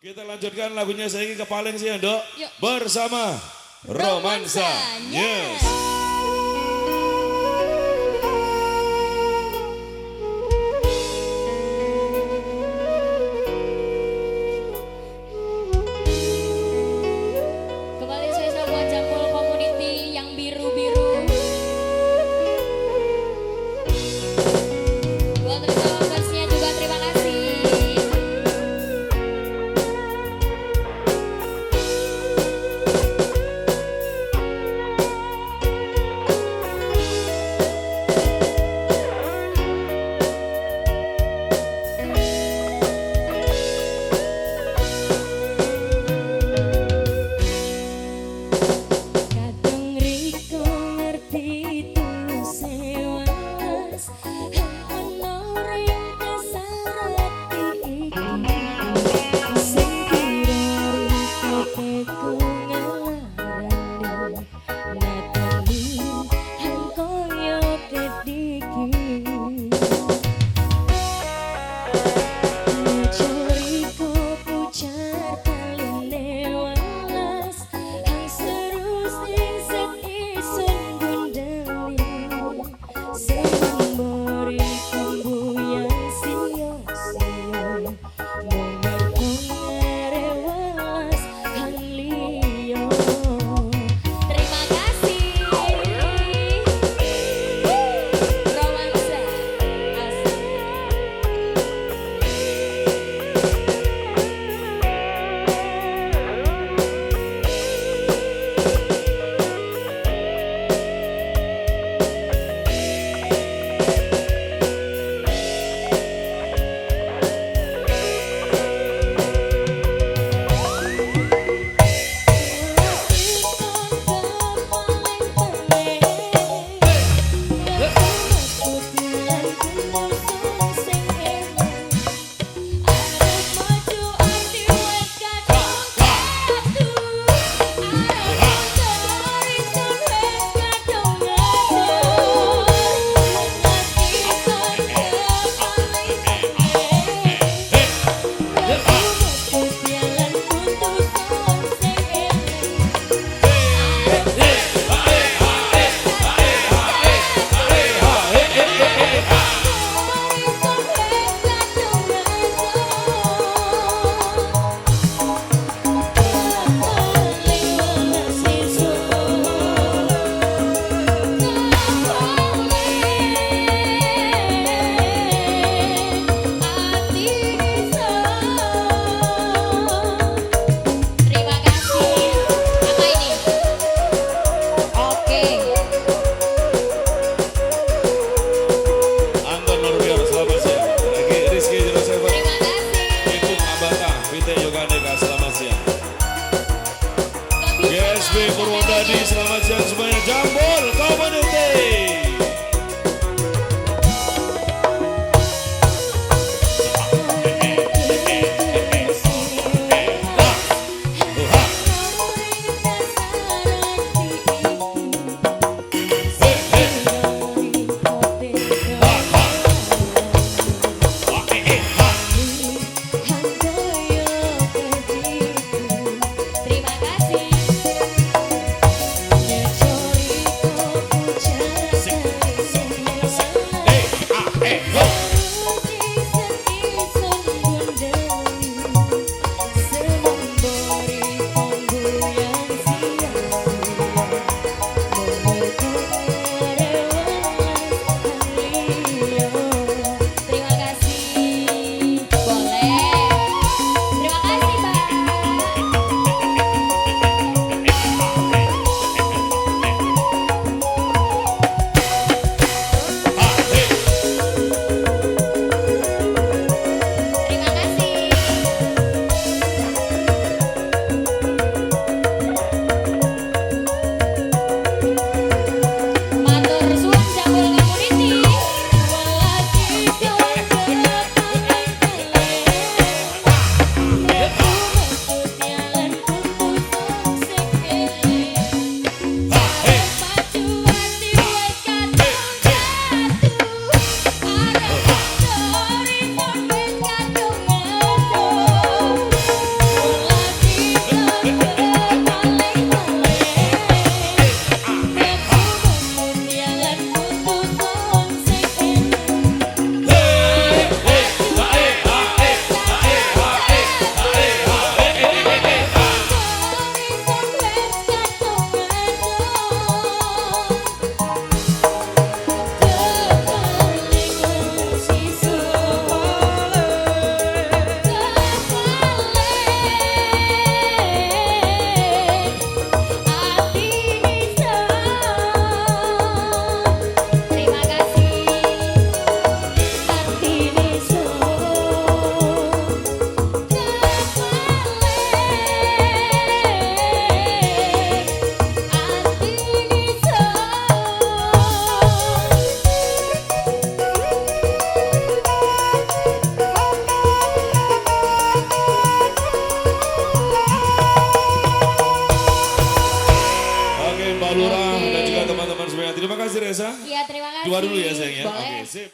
Kita lanjutkan lagunya saya ke paling sih, ya, Dok. Bersama Romansa, Romansa News. Yes. Adi Selamat siang semuanya Jambol kasih Reza. Iya terima kasih. Dua dulu ya sayang ya. Oke, sip.